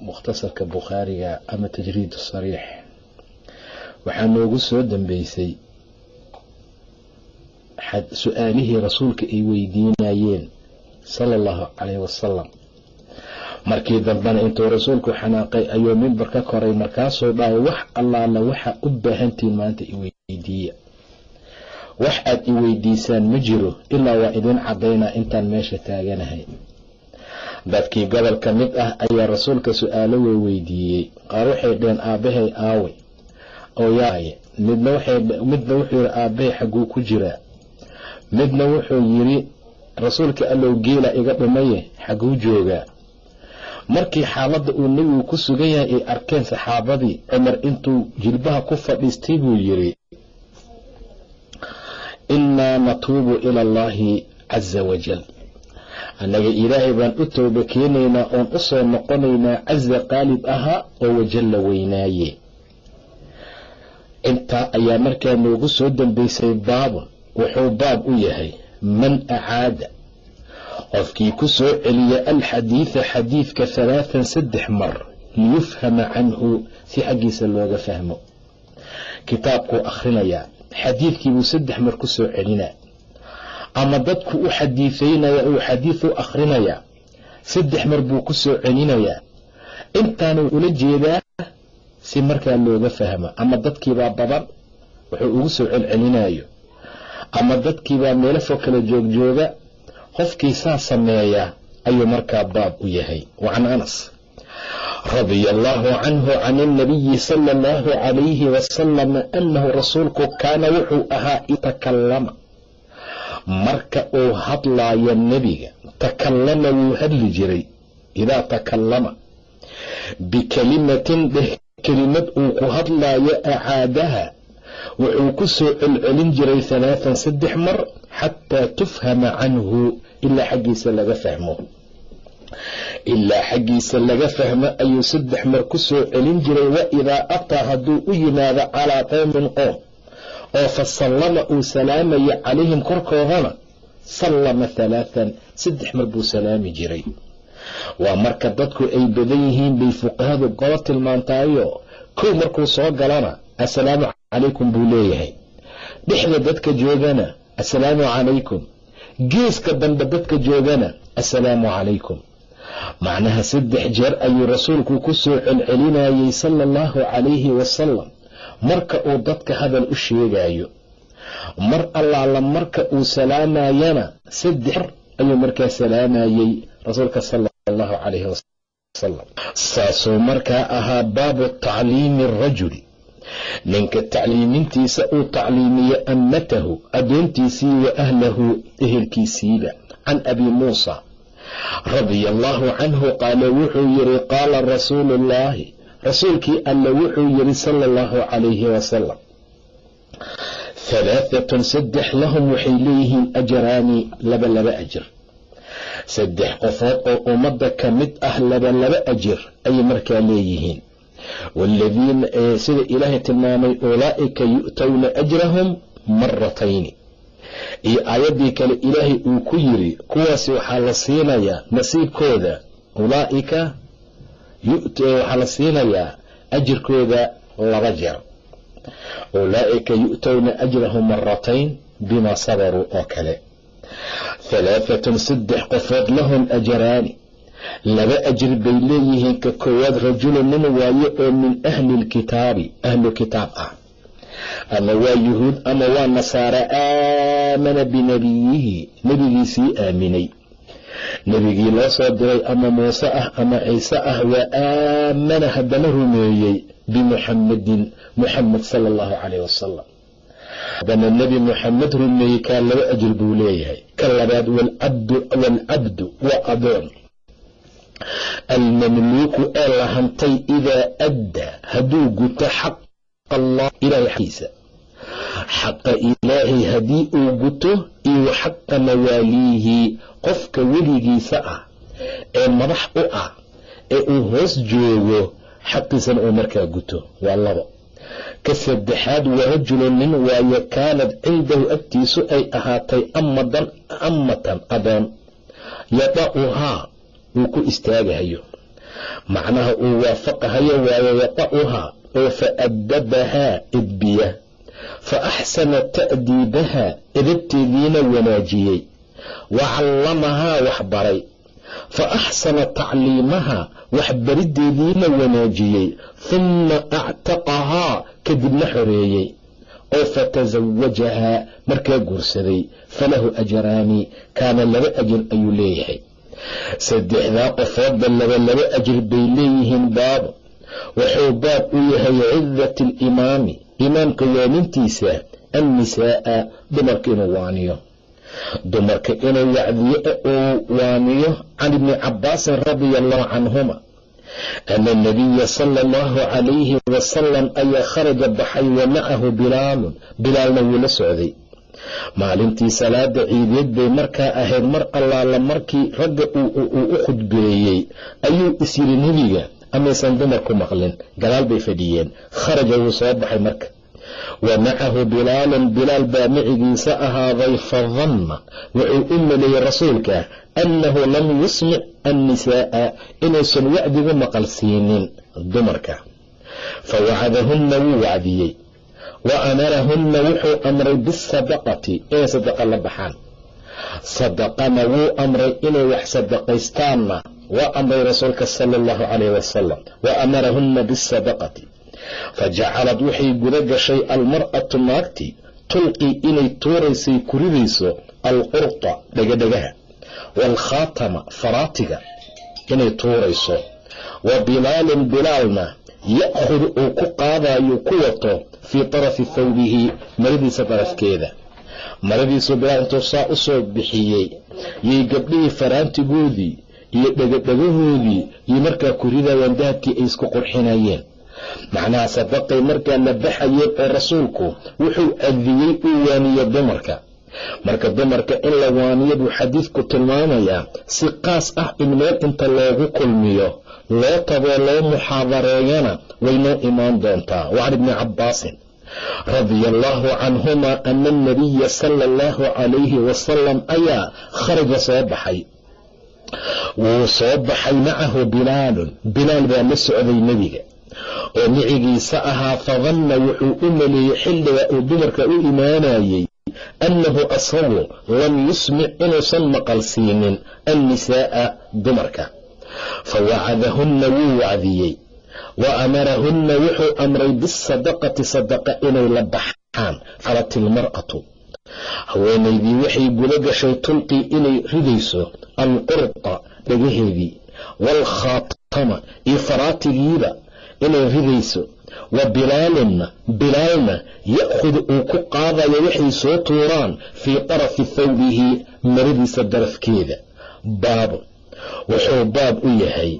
mukhtasarka bukhaariga ama tajriid sariix. Waxaa noogu soo dambeysay su'aalihii rasuulka ay weydiinayeen sala allahu calayhi wasalam markii dambena intuu rasuulku xanaaqay ayuu mimbar ka koray markaasuu dhahay wax allaala waxaa u baahantiin maanta iweydiiya wax aad i weydiisaan ma jiro ilaa waa idin caddaynaa intaan meesha taaganahay dadkii gobol ka mid ah ayaa rasuulka su'aalo weydiiyey. Qaar waxay dheheen aabbahay aawe. Oo yaaye midna midna wuxuu yidhi aabbahay xagguu ku jiraa midna wuxuu yidhi rasuulka allow geela iga dhumaye xagguu joogaa. Markii xaaladda uu nebigu ku sugan yahay ay arkeen saxaabadii cumar intuu jilbaha ku fadhiistay buu yidhi innaa natuubu ila allaahi casa wajal annaga ilaahay baan u tooba keenaynaa oon u soo noqonaynaa casa qaalib ahaa oo wajalla weynaaye. Intaa ayaa markaa noogu soo dambaysay baabun wuxuu baab u yahay man acaada. Qofkii ku soo celiya alxadiida xadiidka halaathan saddex mar liyufhama canhu si xaggiisa looga fahmo. Kitaabkuu akhrinayaa xadiidkiibuu saddex mar ku soo celinaa ama dadku u xadiifaynaya uu xadiid u akhrinayaa saddex mar buu ku soo celinayaa intaanuu ula jeedaa si markaa looga fahmo ama dadkiibaa badan wuxuu ugu soo celcelinayo ama dadkiibaa meelo fog kala joogjooga qofkii saa sameeya ayuu markaa baab u yahay. Wa can anas radia allaahu canhu can alnabiyi sala allahu calayhi wasalam annahu rasuulku kaana wuxuu ahaa itakallama marka uu hadlaayo nebiga takallama wuu hadli jiray. Idaa takallama bikelimatin dheh kelimad uu ku hadlaayo acaadaha wuxuu ku soo celcelin jiray halaathan saddex mar xataa tufhama canhu ilaa xaggiisa laga fahmo. Ilaa xaggiisa laga fahmo ayuu saddex mar ku soo celin jiray wa idaa ataa hadduu u yimaado calaa qowmin qoom oo fa sallama uu salaamaya calayhim korkoodana sallama halaathan saddex mar buu salaami jiray. Waa marka dadku ay badan yihiin bay fuqahadu gobo tilmaantaayo kow markuu soo galana assalaamu calaykum buu leeyahay. Dhexda dadka joogana assalaamu calaykum. Geeska dambe dadka joogana assalaamu calaykum. Macnaha saddex jeer ayuu rasuulku ku soo celcelinayay sala allahu calayhi wasalam marka uu dadka hadal u sheegayo mar allaala marka uu salaamayana saddex ayuu markaa salaamayey rasuulka sala allahu calayhi wasalam saasuu markaa ahaa baabu tacliimi arajuli ninka tacliimintiisa uu tacliimiyo ammatahu addoontiisii wa ahlahu ehelkiisiiba can abi muusa radia allaahu canhu qaala wuxuu yidhi qaala rasuulu ullaahi rasuulkii alla wuxuu yidhi sala allahu calayhi wasalam halaahatun saddex lahum waxay leeyihiin ajraani laba laba ajir. Saddex qofood oo ummadda ka mid ah laba laba ajir ayay markaa leeyihiin. Waaladiina sida ilaahay tilmaamay ulaa'ika yu'towna ajrahum maratayni iyo aayaddii kale ilaahay uu ku yiri kuwaasi waxaa la siinayaa nasiibkooda ulaa'ika waxaa la siinayaa ajirkooda laba jeer. Ulaa'ika yu'towna ajrahum maratayn bimaa sabaruu oo kale. Halaahatun saddex qofood lahum ajaraani laba ajir bay leeyihiin ka koowaad rajulu nin waaye oo min ahli lkitaabi ahlu kitaab ah. Ama waa yuhuud ama waa nasaare aamana binabiyihi nebigiisii aaminay nebigii loo soo diray ama muuse ah ama ciise ah waa aamana haddana rumeeyey bimuxamadin muxamed sala allahu calayh wasalam haddana nebi muxamed rumeeyey kaa laba ajir buu leeyahay. Ka labaad waalcabdu waa adoon. Almamluuku ee la hantay idaa addaa hadduu guto xaq allah ilahay xaqiisa xaqa ilaahay haddii uu guto iyo xaqa mawaaliihi qofka weligiisa ah ee madax u ah ee uu hoos joogo xaqiisana uu markaa guto. Waa labo. Ka saddexaad waa rajulu nin waaye kaanad cindahu agtiisu ay ahaatay amadan ammatan adoon yada'uhaa uu ku istaagahayo. Macnaha uu waafaqahayo waayo yada'uhaa oo fa addabahaa edbiya fa axsana ta'diibahaa edabteediina wanaajiyey wa callamahaa waxbaray fa axsana tacliimahaa waxbariddeediina wanaajiyey humma actaqahaa kadibna xoreeyey oo fatasawajahaa markaa guursaday falahu ajraani kaana laba ajir ayuu leeyahay saddexdaa qofoodba laba laba ajir bay leeyihiin baabo wuxuu baab u yahay cidat alimaami imaamka waanintiisa annisaa'a dumarka inuu waaniyo. Dumarka inuu wacdiyo uu waaniyo can ibni cabaasin radia allahu canhuma. Ana nabiya sala allahu calayhi wasalam ayaa kharaja baxay wa macahu bilaalun bilaalna wuu la socday. Maalintii salaada ciideed bay markaa ahayd mar allaala markii ragga uu u khudbeeyey ayuu is yiri nebiga amaysan dumarku maqlin. Gadaal bay fadhiyeen. Kharaja wuu soo baxay marka. Wa macahu bilaalun bilaal baa micigiisa ahaaday fadanna wuxuu u maleeyey rasuulka annahu lam yusmic annisaa'a inuusan wacdigu maqalsiinin dumarka. Fa wacadahunna wuu wacdiyey. Wa amarahunna wuxuu amray bisadaqati inay sadaqa la baxaan. Sadaqana wuu amray inay wax sadaqaystaanna waa amray rasuulka sala allahu calayh wasalam wa amarahunna bisadaqati fajacalad waxay guda gashay almar'atu naagtii tulqii inay tuuraysay kuridayso alqurta dhegadhegaha waalkhaatama faraatiga inay tuurayso wa bilaalun bilaalna ya'khudu uu ku qaadayo ku wato fii tarafi thawbihi maradiisa darafkeeda maradiisu bilaal intuu saa u bixiyey yay gabdhihii faraantigoodii iyo dhegadhegahoodii iyo markaa ku ridayaan dahabkii ay isku qurxinayeen. Macnaha sadaqay markaa la baxayeen oo rasuulku wuxuu adiyey uu waaniyo dumarka. Marka dumarka in la waaniyo buu xadiidku tilmaamayaa si qaas ah in meel inta loogu kulmiyo loo taboo loo muxaadareeyana way noo imaan doontaa. Wacan ibni cabbaasin radia allaahu canhuma ana anabiya sala allahu calayhi wasalam ayaa kharaja soo baxay wuu soo baxay macahu bilaalun. Bilaal baa la socday nebiga. Oo micigiisa ahaa fadanna wuxuu u maleeyey xilliga uu dumarka u imaanayey. Annahu asagu lam yusmic inuusan maqal siinin annisaa'a dumarka. Fa wacadahunna wuu wacdiyey. Wa amarahunna wuxuu amray bisadaqati sadaqa inay la baxaan qalat ilmar'atu haweenaydii waxay guda gashay tulqii inay ridayso alqurta dhagaheedii waalkhaatama iyo faraatigiiba inay ridayso. Wa bilaalunna bilaalna ya'khudu uu ku qaadayo waxay soo tuuraan fii tarafi thawbihi maradiisa darafkeeda. Baabu wuxuu baab u yahay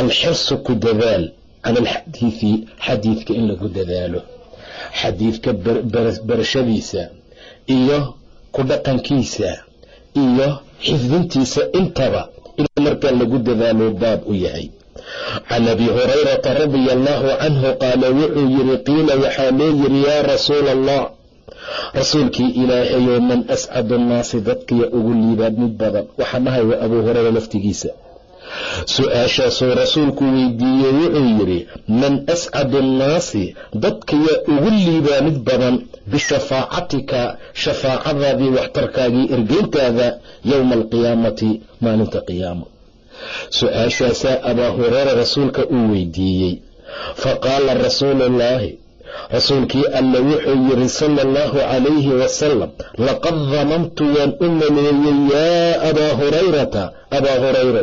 alxirsu ku dadaal cala alxadiidi xadiidka in lagu dadaalo. Xadiidka barashadiisa iyo ku dhaqankiisa iyo xifdintiisa intaba in markaa lagu dadaalo baab u yahay. Can abi hurayrata radia allaahu canhu qaala wuxuu yiri qiila waxaa lee yiri yaa rasuula allah rasuulkii ilaahayow man ascadu annaasi dadkiya ugu liibaad mid badan. Waxaa dhahay waa abuu hurayra laftigiisa su'aashaasuu rasuulku weydiiyey wuxuu yidhi man ascadu annaasi dadkayaa ugu liibaanid badan bishafaacatika shafaacadaadii waxtarkaagii ergeyntaada yowma alqiyaamati maalinta qiyaama su'aashaasaa abaa hureyra rasuulka uu weydiiyey. Fa qaala rasuuluullaahi rasuulkii alle wuxuu yidhi sala allahu calayhi wasalam laqad danantu waan u maleeyey yaa abaa hurayrata. Abaa hurayra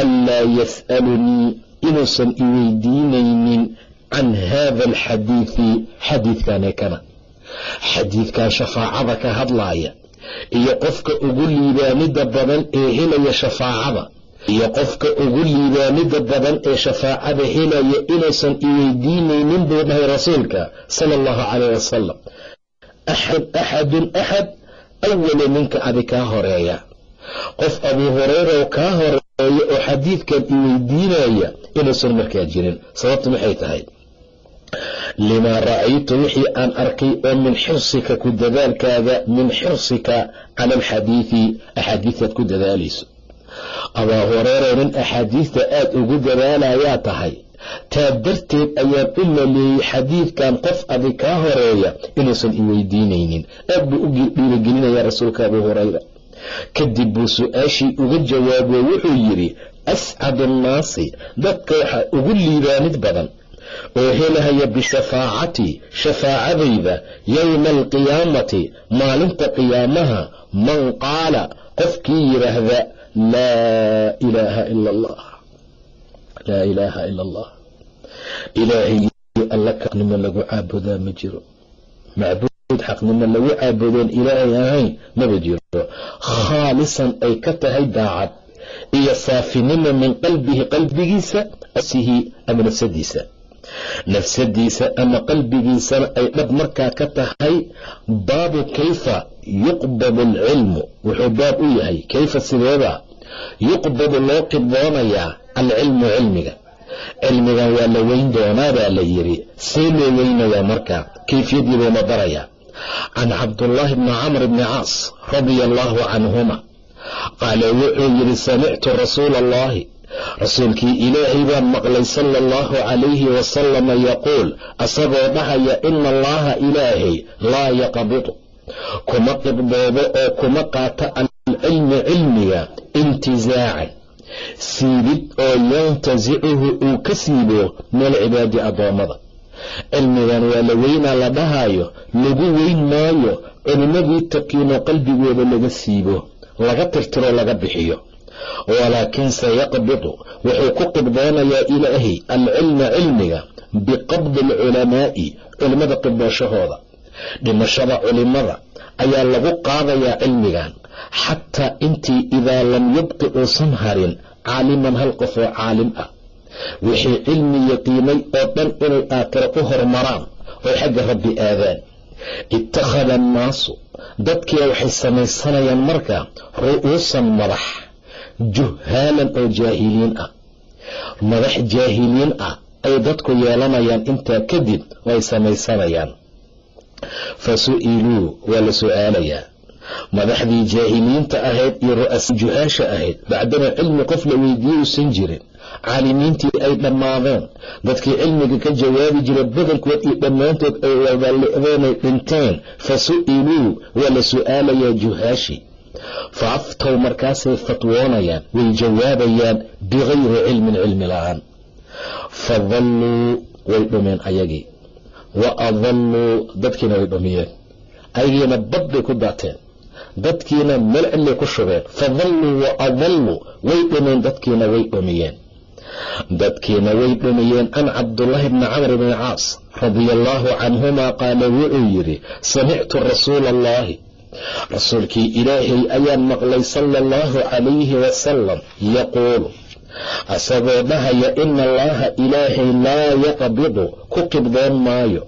anlaa yas'alunii inuusan i weydiinaynin can haada alxadiidi xadiidkane kana xadiidkan shafaacada ka hadlaaya iyo qofka ugu liibaanida badan ee helaya shafaacada iyo qofka ugu liibaanida badan ee shafaacada helaya inuusan i weydiinaynin buu dhahay rasuulka sala allahu calayh wasalam axadun axad awala ninka adi kaa horreeya qof abuu hureyra kaa horreeya oo xadiidkan weydiinaya inuusan markaa jirin. Sababtu maxay tahay? Limaa ra'aytu wixii aan arkay oo min xirsika ku dadaalkaada min xirsika cala alxadiidi axaadiistaad ku dadaalayso. Abaa hureyra nin axaadiista aad ugu dadaalayaa tahay taa darteed ayaan u maleeyey xadiidkan qof adi kaa horreeya inuusan i weydiinaynin aad buu u dhiirigelinayaa rasuulka abuu hureyra kadib buu su'aashii uga jawaabo wuxuu yidhi ascadu annaasi dadka waxaa ugu liibaanid badan oo helahaya bishafaacatii shafaacadayda yowma alqiyaamati maalinta qiyaamaha man qaala qofkii yidhaahda laa ilaaha ila allah laa ilaaha ila allah ilaahay alla xaqnimo lagu caabudaa ma jiro xaqnimo lagu caabudoon ilaahay ahayn maba jiro. Khaalisan ay ka tahay daacad iyo saafinimo min qalbihi qalbigiisa asihi ama nafsadiisa. Nafsadiisa ama qalbigiisana ay dhab markaa ka tahay baabu kayfa yuqbadu alcilmu wuxuu baab u yahay kayfa sideeda? Yuqbadu loo qibdoonayaa alcilmu cilmiga. Cilmigan waa la weyn doonaa baa la yidhi see loo weynayaa markaa kayfiyadii buuna barayaa can cabdullaahi bni camr bni caas radia allaahu canhuma qaala wuxuu yidhi samictu rasuula allahi rasuulkii ilaahay baan maqlay sala allahu calayhi wasalama yaquul asagoo dhahaya ina allaha ilaahay laa yaqbidu kuma qibdoodo oo kuma qaata alcilmi cilmiga intizaacan siibid oo yantasicuhu uu ka siibo meel cibaadi addoommada cilmigan waa la weynaa la dhahaayo lagu weyn maayo culimmadii taqiinoo qalbigooda laga siibo laga tirtiro laga bixiyo. Walaakin sayaqbidu wuxuu ku qibdoonayaa ilaahay alcilma cilmiga biqabdi alculamaa'i culimmada qibdooshahooda dhimashada culimada ayaa lagu qaadayaa cilmigan xataa intii idaa lam yabqi uusan harin caaliman hal qof oo caalim ah wixii cilmi yaqiinay oo dhan inay aakhiro u hormaraan oo xagga rabbi aadaan. Ittakhada annaasu dadkii waxay samaysanayaan markaa ru'uusan madax juhaalan oo jaahiliin ah. Madax jaahiliin ah ay dadku yeelanayaan intaa kadib oo ay samaysanayaan. Fa su'iluu waa la su'aalayaa. Madaxdii jaahiliinta ahayd iyo ru'asa juhaasha ahayd bacdama cilmi qof la weydiiyey uusan jirin caalimiintii ay dhammaadeen. Dadkii cilmiga ka jawaabi jira badankood iyo dhammaantood ay wadali'deenay dhinteen fa su'iluu waa la su'aalayaa juhaashi. Fa aftow markaasay fatwoonayaan way jawaabayaan bikayri cilmin cilmi la'aan. Fa dalluu way dhumeen ayagii. Wa adalluu dadkiina way dhumiyeen. Ayagiina bad bay ku daateen. Dadkiina meel cidlay ku shubeen. Fa dalluu wa adalluu way dhumeen dadkiina way dhumiyeen dadkiina way dhumiyeen can cabdullaahi bni camr bni caas radia allaahu canhumaa qaala wuxuu yidhi samictu rasuula allaahi rasuulkii ilaahay ayaan maqlay sala allahu calayhi wasalam yaquulu asagoo dhahaya ina allaaha ilaahay laa yaqbidu ku qibdoon maayo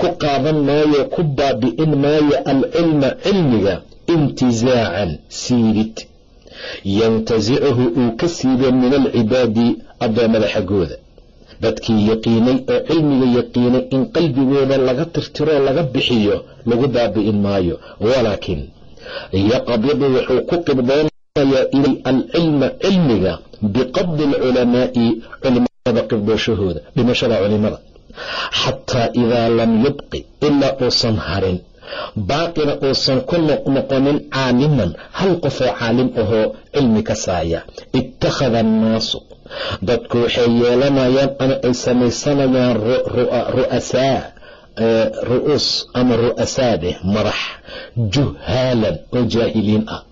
ku qaadan maayo ku baabi'in maayo alcilma cilmiga intizaacan siibid yantasicuhu uu ka siibo min alcibaadi addoommada xaggooda dadkii yaqiinay oo cilmiga yaqiinay in qalbigooda laga tirtiroo laga bixiyo lagu baabi'in maayo. Walaakin yaqbidu wuxuu ku qibdoonayaa ilay alcilma cilmiga biqabdi alculamaa'i culimada qibdooshahooda dhimashada culimada xataa idaa lam yubqi ilaa uusan harin baaqina uusan ku noqnoqonin caaliman hal qofoo caalim ahoo cilmi ka saaya. Ittakhada annaasu. Dadku waxay yeelanayaan ama ay samaysanayaan ru'asaa ru'uus ama ru'asaadeh madax juhaalan oo jaahiliin ah.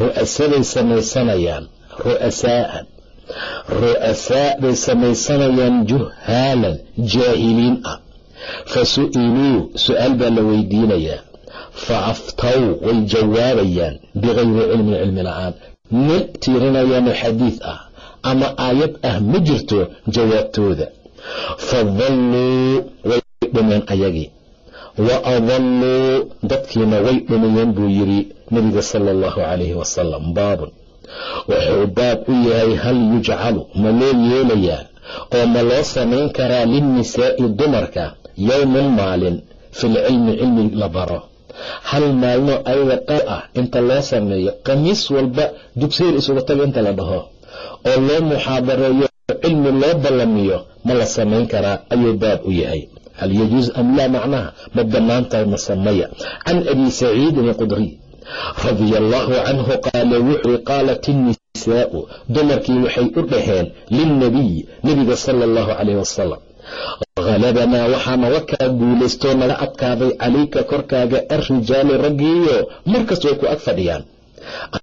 Ru'asaday samaysanayaan ru'asaa'an ru'asaa bay samaysanayaan juhaalan jaahiliin ah fa su'iluu su'aal baa la weydiinayaa fa aftaw way jawaabayaan bikayri cilmin cilmi la'aan mid tiirinayaanoo xadiid ah ama aayad ah ma jirto jawaabtooda fa dalluu way dhumeen ayagii wa adalluu dadkiina way dhumiyeen buu yidhi nebiga sala allahu calayhi wasalam baabun wuxuu baab u yahay hal yujcalu ma loo yeelayaa oo ma loo samayn karaa linnisaa'i dumarka yowman maalin filcilmi cilmi la baro. Hal maalmoo ayaga qar ah inta loo sameeyo khamiis walba dugseer isugu taga inta la dhaho. Oo loo muxaadareeyo cilmi loo ballamiyo ma la samayn karaa ayuu baab u yahay. Hal yajuus am laa macnaha ma bannaan masamaya can abi saciidin alqudriy radia allaahu canhu qaala wuxuu qaalat innisaa'u dumarkii waxay u dhaheen lilnabiy nebiga sala allahu calayh wasalam halabanaa waxaa naga kaa guulaystoo naga adkaaday calayka korkaaga alrijaalu raggiiyo markasta way ku ag fadhiyaan.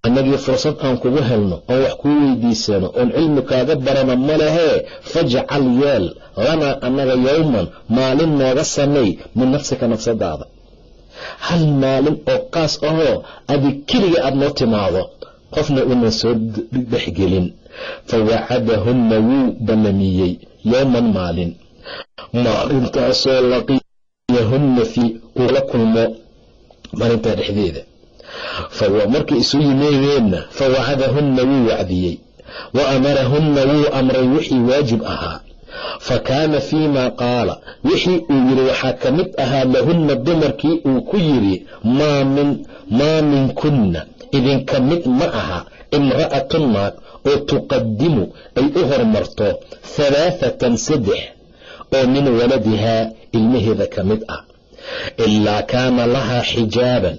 Annagii fursad aan kugu helno oon wax kuu weydiisano oon cilmi kaaga barana ma lehee fajcal yeel lanaa annaga yowman maalin nooga samay min nafsika nafsadaada. Hal maalin oo qaas ahoo adig keliga aada noo timaado qofna unan soo dhexgelin fa wacadahunna wuu ballamiyey yowman maalin maalintaasoo laqiyahunna fii uu la kulmo maalintaa dhexdeeda. Markay isu yimeedeenna fa wacadahunna wuu wacdiyey. Wa amarahunna wuu amray wixii waajib ahaa. Fa kaana fii maa qaala wixii uu yidhi waxaa ka mid ahaa lahunna dumarkii uu ku yidhi maa minkunna idinka mid ma aha imra'atun naag oo tuqadimu ay u hormarto halaathatan saddex oo min waladihaa ilmaheeda ka mid ah. Ilaa kaana lahaa xijaaban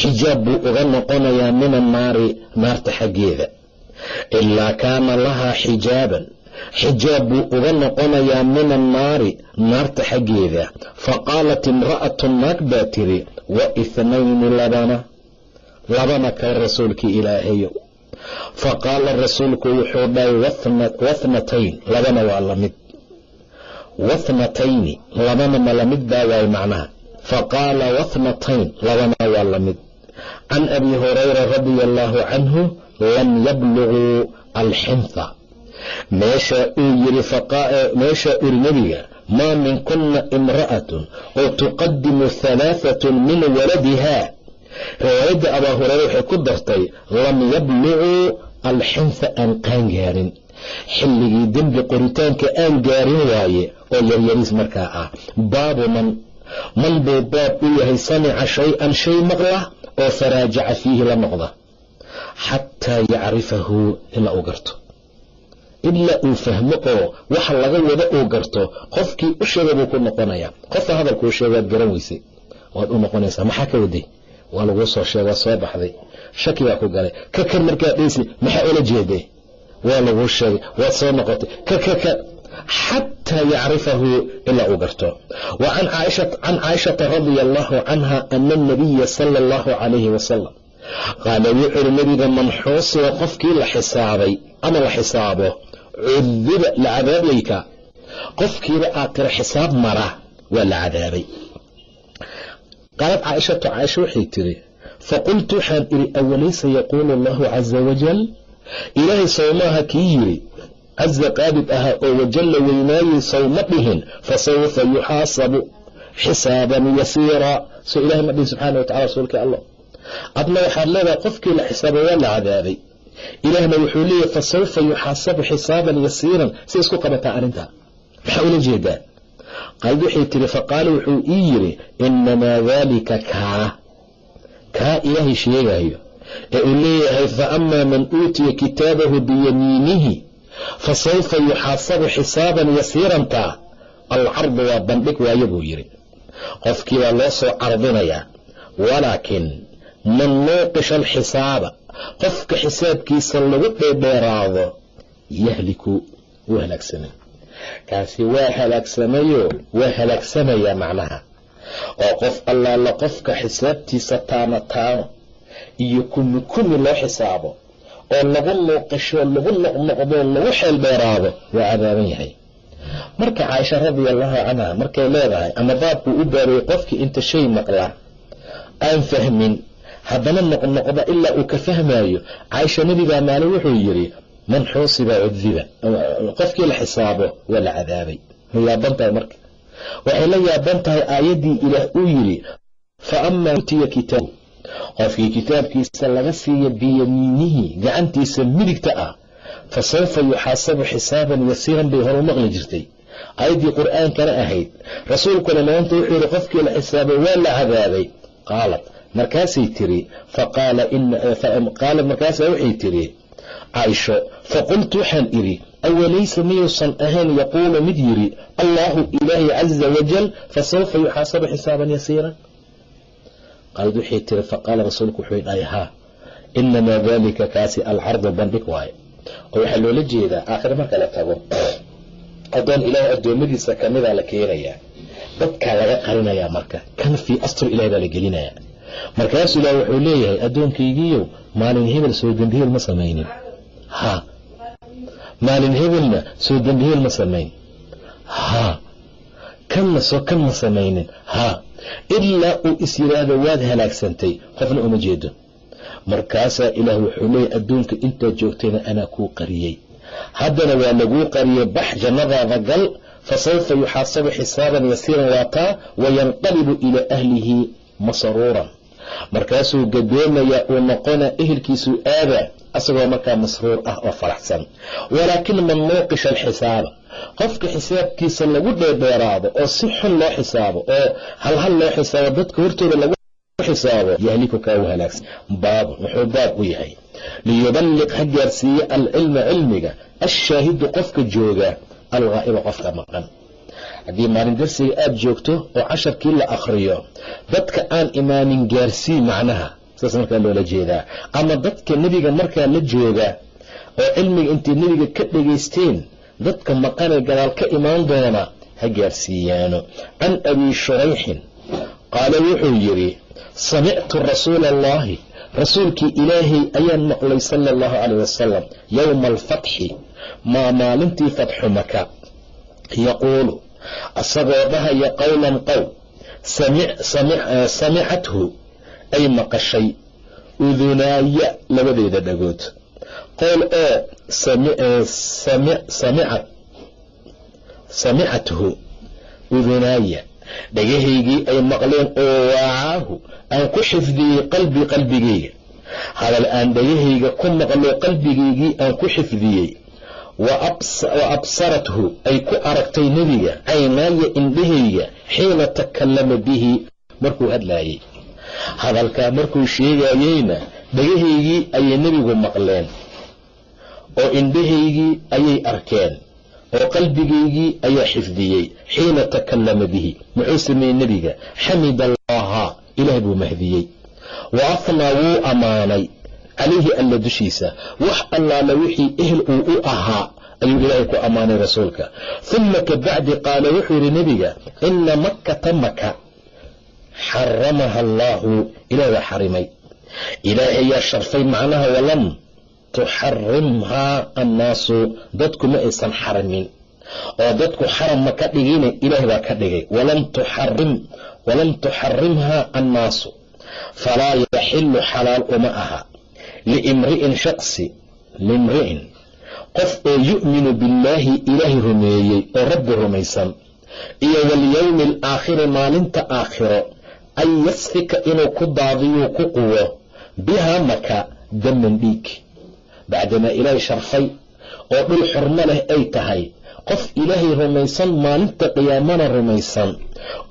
xijaab buu uga noqonayaa min annaari naarta xaggeeda. Ilaa kaana lahaa xijaaban xijaab buu uga noqonayaa min annaari naarta xaggeeda. Fa qaalat imra'atu naag baa tiri wa ithnayni labana labana kale rasuulkii ilaahayow fa qaala rasuulku wuxuu dhahay wathnatayn labana waa la mid wathnatayni labana ma la mid baa waay macnaha. Fa qaala wathnatayn labana waa la mid can abi hurayra radia allaahu canhu lam yabluguu alxintha meesha uu yiri meesha uri nebiga maa minkunna imra'atun oo tuqadimu halaahatun min waladiha. Riwaayadda abaa hureyre waxay ku dartay lam yabluguu alxintha aan qaan gaarin xilligii dembi qoritaanka aan gaarin waaye oo yaryariis markaa ah. Baabu man man buu baab u yahay samica shay-an shay maqla oo faraajaca fiihi la noqda. Xataa yacrifahu ilaa uu garto. Ilaa uu fahmo oo waxa laga wado uu garto qofkii u sheegay buu ku noqonayaa qofka hadalkuu sheegaad garan weysay. Waad u noqonaysaa maxaa ka waday? Waa laguu soo sheega soo baxday. Shaki baa ku galay. Ka kan markaa dheysi maxaa ula jeedee waa laguu sheegay waad soo noqotay. Kakaka xataa yacrifahu ilaa uu garto wa can caaishata radia allaahu canha ana anabiya sala allahu calayhi wasalam qaala wuxuuri nebiga manxuusiga qofkii la xisaabay ama la xisaabo cudiba la cadaabayka qofkiiba aad tira xisaab mara waa la cadaabay qaalad caaishatu caaisha waxay tiri faqultu waxaan idhi awalaysa yaquulu allahu caza wajal ilaahay sowmaaha kii yiri caza qaadib ahaa oo wajalla weynaayey sowma dhihin fasawfa yuxaasabu xisaaban yasiiraa soo ilahay ma dhihin subxaana watacala rasuulka allah. Adna waxaad leedahay qofkii la xisaabay waa la cadaabay ilaahna wuxuu leeyahy fasawfa yuxaasabu xisaaban yasiiran. Si isku qabataa arrintaa maxaa ula jeedaa? Qaalid waxay tiri faqaala wuxuu ii yidhi inamaa daalika kaa. Kaa ilaahay sheegayo ee uu leeyahay fa amaa man uutiya kitaabahu biyamiinihi fasawfa yuxaasabu xisaaban yasiirantaa alcardu waa bandhig waayo buu yidhi. Qofkii baa loo soo cardinayaa walaakin man nuuqisha alxisaaba qofka xisaabkiisa lagu dheerdheeraado yahliku wuu halaagsamay kaasi waa halaagsamayo waa halaagsamayaa macnaha. Oo qof allaala qofka xisaabtiisa taano taano iyo kumi kumi loo xisaabo oo lagu nuuqisho lagu noqnoqdo lagu xeel dheeraado waa cadaaban yahay. Marka caaisha radia allahu canha markay leedahay ama baabkuu u baabayay qofkii inta shay maqlaa aan fahmin haddana noqnoqda ilaa uu ka fahmaayo caaisha nebigaa maalin wuxuu yidhi man xuusiba cudiba qofkii la xisaabo waa la cadaabay. Ma yaaban tahay marka? Waxay la yaaban tahay aayaddii ilaah uu yidhi fa amaa utiya kitaabu qofkii kitaabkiisa laga siiya biyamiinihi gacantiisa midigta ah fa sawfa yuxaasabu xisaaban yasiiran bay horu maqli jirtay. Aayaddii qur'aankana ahayd rasuulkuna maanta wuxuu yidhi qofkii la xisaabay waa la cadaabay qaalat markaasay tiri? Qaalat markaasaa waxay tiri caaisho faqultu waxaan idhi awalaysa miyuusan ahayn? Yaquulu mid yidhi allaahu ilaahi caza wajal fasawfa yuxaasabu xisaaban yasiiran qaalad waxay tiri faqaala rasuulku wuxuu dhahay haa inamaa dalika kaasi alcardu bandhig waaye oo waxaa loola jeedaa aakhire marka la tago addoon ilaahay addoommadiisa kamida la keenayaa dadkaa laga qarinayaa marka kan fii astur ilahay baa la gelinayaa markaasuu ilaah wuxuu leeyahay addoonkaygiiyow maalin hebel soo dembiheel ma samaynin ha maalin hebelna soo dembiheel ma samayn ha kanna soo kan ma samaynin? Ha. Ilaa uu is yidhaahdo waad halaagsantay qofna uma jeedo. Markaasaa ilaah wuxuu leeyahy adduunka intaad joogtayna anaa kuu qariyey. Haddana waa laguu qariyey bax jannadaada gal fa sawfa yuxaasabu xisaaban yasiiran waataa wayanqalibu ilaa ahlihi masruuran. Markaasuu gadoomayaa uu noqona ehelkiisuu aadaa asagoo markaa masruur ah oo faraxsan. Walaakin man nuuqisha alxisaaba qofka xisaabkiisa lagu dheerdheeraado oo si xun loo xisaabo oo halhal loo xisaabo dadka hortooda lagu xisaabo yahliku kaa halaagsan. Baab wuxuu baab u yahay. Liyuballiq ha gaarsiiye alcilma cilmiga. Ashaahidu qofka jooga alghaa'iba qofka maqan. Haddii maalin darsiga aada joogto oo casharkii la akhriyo dadka aan imaanin gaarsii macnaha saas markaa loola jeedaa. Ama dadka nebiga markaa la jooga oo cilmiga intay nebiga ka dhegaysteen dadka maqanee gadaal ka imaan doona ha gaarsiiyaano. Can abi shurayxin qaala wuxuu yidhi samictu rasuula allahi rasuulkii ilaahay ayaan maqlay sala allahu calayh wasalam yowma alfatxi maa maalintii fatxu maka yaquulu asagoo dhahaya qowlan qowl samicathu ay maqashay. Udunaaya labadeeda dhagood qowl oo samicathu udunaaya dhagahaygii ay maqleen oo waacaahu aan ku xifdiyey qalbii qalbigayga hadal aan dhagahayga ku maqlo qalbigaygii aan ku xifdiyey wa absarathu ay ku aragtay nebiga caynaaya indhahayga xiina takallama bihi markuu hadlaayey hadalkaa markuu sheegayeyna dhagahaygii ayay nebigu maqleen oo indhahaygii ayay arkeen oo qalbigaygii ayaa xifdiyey xiina takallama bihi. Muxuu sameeyey nebiga? Xamid allaha ilaah buu mahdiyey. Wa afnaa wuu ammaanay. Calayhi alla dushiisa wax allaala wixii ehel uu u ahaa ayuu ilaahay ku ammaanay rasuulka. Uma ka bacdi qaala wuxuu yidhi nebiga ina makkata maka xaramaha allaahu ilaah waa xarimay. Ilaahay ayaa sharfay macnaha walam tuxarimhaa annaasu dadku ma aysan xarimin oo dadku xaram ma ka dhigine ilaah baa ka dhigay. Walam tuxarimhaa annaasu. Falaa yaxilu xalaal uma aha. Liimri'in shaqsi liimri'in qof oo yu'minu billaahi ilaahay rumeeyey oo rabbi rumaysan. Iyo walyowmi alaakhiri maalinta aakhiro. An yasfika inuu ku daadiyuu ku quwo. Bihaa maka daman dhiig bacdamaa ilaahay sharfay oo dhul xurmo leh ay tahay qof ilaahay rumaysan maalinta qiyaamana rumaysan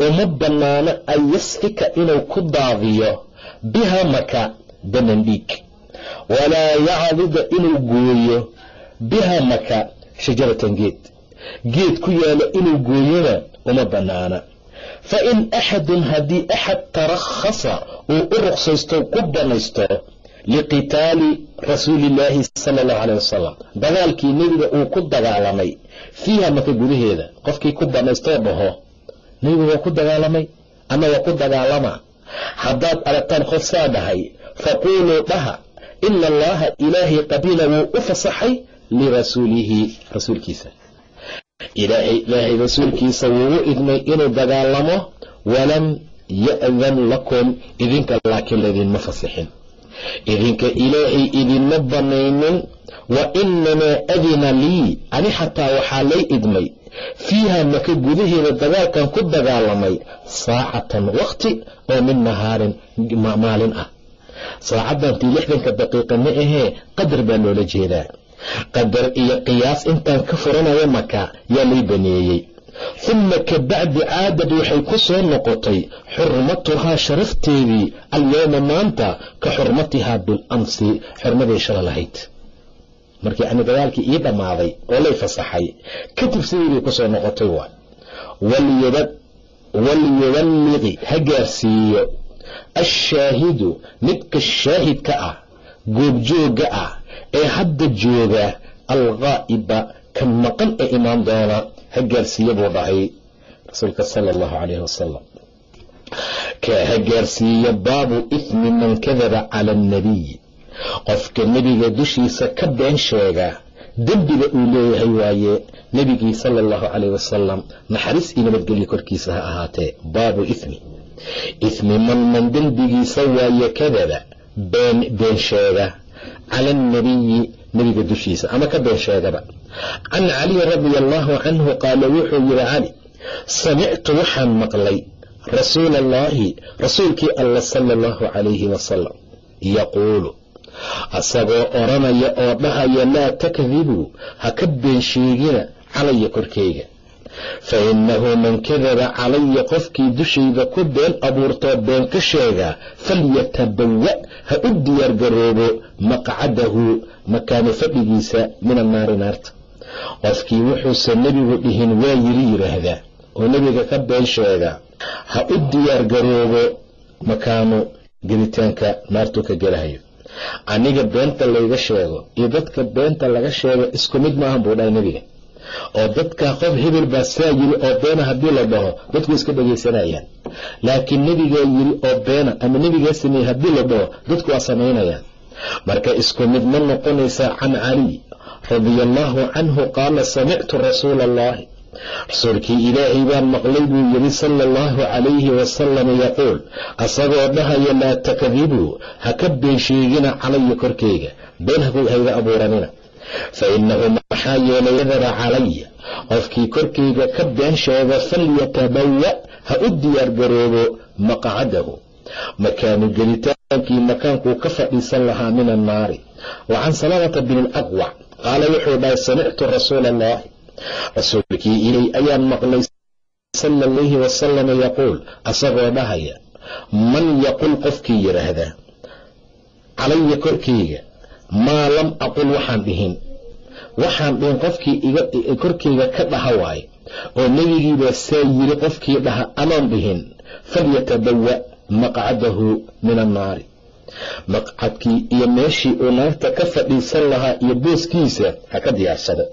uma bannaano an yasfika inuu ku daadiyo biha maka daman dhiig walaa yacdida inuu gooyo biha maka shajaratan geed geed ku yaalo inuu gooyona uma bannaana fa in axadun haddii axad tarakhasa uu u ruqsaysto ku banaysto liqitaali rasuulillaahi sala allahu caleyh wasalam dagaalkii nebiga uu ku dagaalamay fiiha maka gudaheeda qofkii ku banaystoo dhaho nebigu waa ku dagaalamay ama waa ku dagaalama? Haddaad aragtaan qof saa dhahay faquuluu dhaha ina allaha ilaahay qabila wuu u fasaxay lirasuulihi rasuulkiisa. Ilaahay rasuulkiisa wuu u idmay inuu dagaalamo walam ya'dan lakum idinka laakiin laydinma fasixin idinka ilaahay idinma banaynin wa inamaa adina lii ani xataa waxaa lay idmay fiiha maka gudaheeda dagaalkan ku dagaalamay saacatan wakti oo min nahaarin maalin ah. Saacaddantii lixdanka daqiiqa ma ahee qadar baa loola jeedaa. Qadar iyo qiyaas intaan ka furanayo maka yaa lay baneeyey humma ka bacdi caadad waxay ku soo noqotay xurmatuhaa sharafteedii alyowma maanta ka xurmatihaa bilamsi xurmaday shala lahayd. Markii ani dagaalkii ii dhammaaday oo lay fasaxay kadib sidiibay ku soo noqotay waa walyuballiqi ha gaarsiiyo. Ashaahidu midka shaahidka ah goobjoogga ah ee hadda jooga alghaa'iba ka maqan ee imaan doona ha gaarsiiye buu dhahay rasuulka sala allahu calayhi wasalam ka ha gaarsiiya baabu ifmi man kadaba cala annabiy. Qofka nebiga dushiisa ka been sheega dembiga uu leeyahay waaye nebigii sala allahu calayh wasalam naxariis iyo nabadgelyo korkiisa ha ahaatee baabu ifmi ifmi man man dembigiisa waaye kadaba been been sheega cala annabiyi nebiga dushiisa ama ka been sheegaba can caliy radia allaahu canhu qaala wuxuu yihi cali samictu waxaan maqlay rasuula allaahi rasuulkii alla sala allahu calayhi wasalam yaquulu asagoo odhanaya oo dhahaya laa takdibuu ha ka been sheegina calaya korkeyga fa innahu man kadaba calaya qofkii dushayda ku been abuurtoo been ka sheega falyatabawa ha u diyaargaroobo maqcadahu makaano fadhigiisa min annaari naarta qofkii wuxuusan nebigu dhihin waa yiri yidhaahdaa oo nebiga ka been sheega ha u diyaargaroobo makaano gelitaanka naartuu ka gelahayo aniga beenta layga sheego iyo dadka beenta laga sheego isku mid maahan buu dhahay nebiga oo dadkaa qof hebel baa saa yiri oo beena haddii la dhaho dadku iska dhegaysanayaan laakiin nebigaa yiri oo beena ama nebigaa sameeyey haddii la dhaho dadku waa samaynayaan marka isku mid ma noqonaysaa can caliy radia allaahu canhu qaala samictu rasuula allahi rasuulkii ilaahay baan maqlay buu yidhi sala allahu calayhi wasalam yaquul asagoo dhahaya laa takdibuu ha ka been sheegina calaya korkeyga been hayga abuuranina fa innahu maxaa yeelay kadaba calaya qofkii korkeyga ka been sheega falyatabawa ha u diyaargaroobo maqcadahu makaanu gelitaankii makaankuu ka fadhiisan lahaa min annaari wa can salamata bni alaqwac qaala wuxuu dhahay samictu rasuula allahi rasuulkii ilay ayaan maqlay sala alayhi wasalam yaquul asagoo dhahaya man yaqul qofkii yidhaahda calaya korkeyga maa lam aqul waxaan dhihin. Waxaan dhihin qofkii korkeyga ka dhaha waaye oo nebigiibaa saa yiri qofkii dhaha amaan dhihin falyatabawa maqcadahu min annaari. Maqcadkii iyo meeshii uu naarta ka fadhiisan lahaa iyo booskiisa ha ka diyaarsado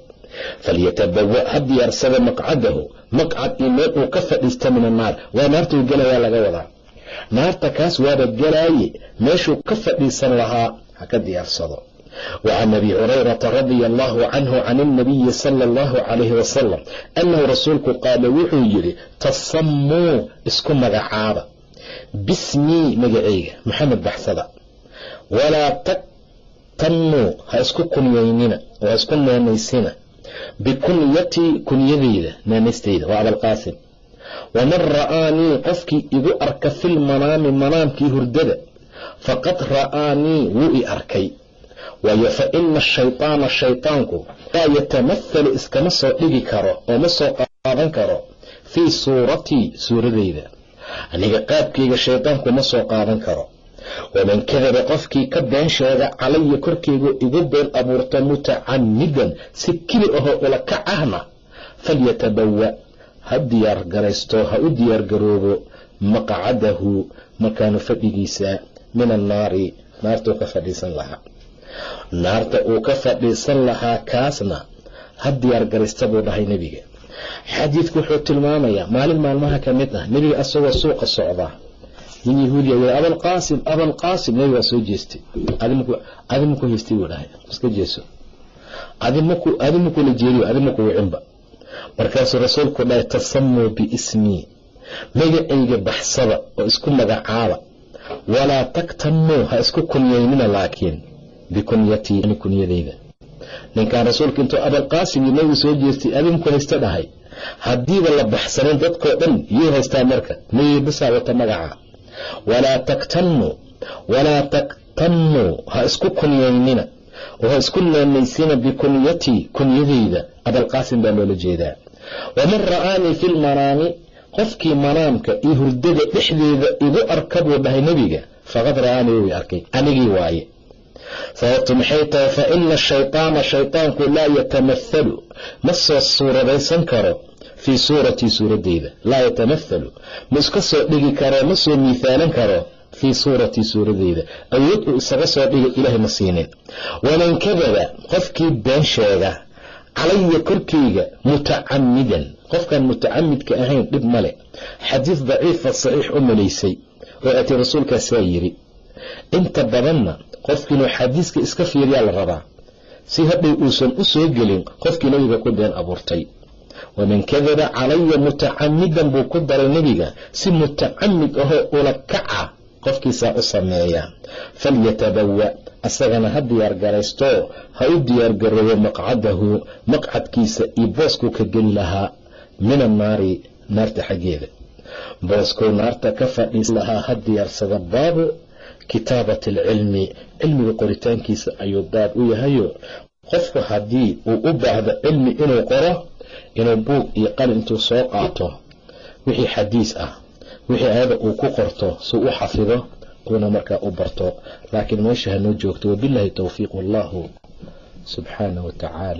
falyatabawa ha diyaarsada maqcadahu maqcad iyo meel uu ka fadhiista min annaar. Waa naartuu gelayaa laga wadaa. Naarta kaas waaba gelaaye meeshuu ka fadhiisan lahaa ha ka diyaarsado can abi hurayrata radia allahu canhu can ilnabiyi sala allahu calayhi wasalam annahu rasuulku qaala wuxuu yidhi tasammuu isku magacaaba bismii magaceyga maxamed baxsada walaa taktannuu ha isku kunyaynina oo ha isku naanaysina bikunyatii kunyadeyda naanaysteyda waa abalqaasim waman ra'aanii qofkii igu arka filmanaami manaamkii hurdada faqad ra'aanii wuu i arkay waayo fa ina ashaytaana shaytaanku laa yatamahalu iskama soo dhigi karo oo ma soo qaadan karo fii suuratii suuradeyda. Aniga qaabkayga shaydaanku ma soo qaadan karo. Waman kadaba qofkii ka been sheega calaya korkeygu igu been abuurta mutacamidan si keli ahoo ula kac ahna falyatabawa. Ha diyaar garaysto ha u diyaar garoobo maqcadahu makaanu fadhigiisa min annaari naartuu ka fadhiisan lahaa naarta uu ka fadhiisan lahaa kaasna ha diyaar garaysta buu dhahay nebiga. Xadiidku wuxuu tilmaamayaa maalin maalmaha ka mid ah nebiga asagoo suuqa socda. Nin yahuudiya y abalqaasim abalqaasim nebiga soo jeestay. Adimaku haystay buu dhahay. Iska jeeso. Adimakula jeeriyo adimaku wicinba markaasuu rasuulku dhahay tasamuu biismii magacayga baxsada oo isku magacaaba. Walaa taktanuu ha isku kunyaynina laakiin bikunyatii kunyadayda ninkaan rasuulka intuu abalqaasim iyo nabigu soo jeestay adinku haysta dhahay. Haddiiba la baxsanin dadkoo dhan yuu haystaa marka. Nebiga bisaa wata magaca. Walaa taktanuu walaa taktanuu ha isku kunyaynina. Oo ha isku naanaysina bikunyatii kunyadayda abalqaasim baa loola jeedaa. Waman ra'aanii fi lmanaami qofkii manaamka iyo hurdada dhexdeeda igu arka buu dhahay nebiga faqad ra'aanii wuu arkay. Anigii waaye sababtu maxay tahay fa ina ashaytaana shaytaanku laa yatamahalu ma soo suuradaysan karo fii suuratii suuradeyda laa yatamahalu ma iska soo dhigi karo ma soo miihaalan karo fii suuratii suuradeyda awood uu isaga soo dhiga ilaahay ma siinin waman kadaba qofkii been sheega calaya korkeyga mutacamidan qofkaan mutacamidka ahayn dhib male xadiis daciifa saxiix u malaysay oo ati rasuulkaasaa yiri inta badanna qofkiinuu xadiiska iska fiiriyaa la rabaa. Si hadhow uusan u soo gelin qofkii nebiga ku been abuurtay. Waman kadaba calaya mutacamidan buu ku daray nebiga. Si mutacamid ahoo ula kaca qofkiisaa u sameeya. Falyatabawa asagana ha diyaar garaysto. Ha u diyaar garoobo maqcadahu maqcadkiisa iyo booskuu ka geli lahaa. Min annaari naarta xaggeeda. Booskuu naarta ka fadhiis lahaa ha diyaarsada baabu kitaabat alcilmi cilmiga qoritaankiisa ayuu baab u yahayo. Qofku haddii uu u baahdo cilmi inuu qoro inuu buug iyo qalin intuu soo qaato wixii xadiis ah wixii ayada uu ku qorto si u xafido uuna markaa u barto. Laakiin meesha hanoo joogto wabilaahi towfiiq wallahu subxaanah wa tacaala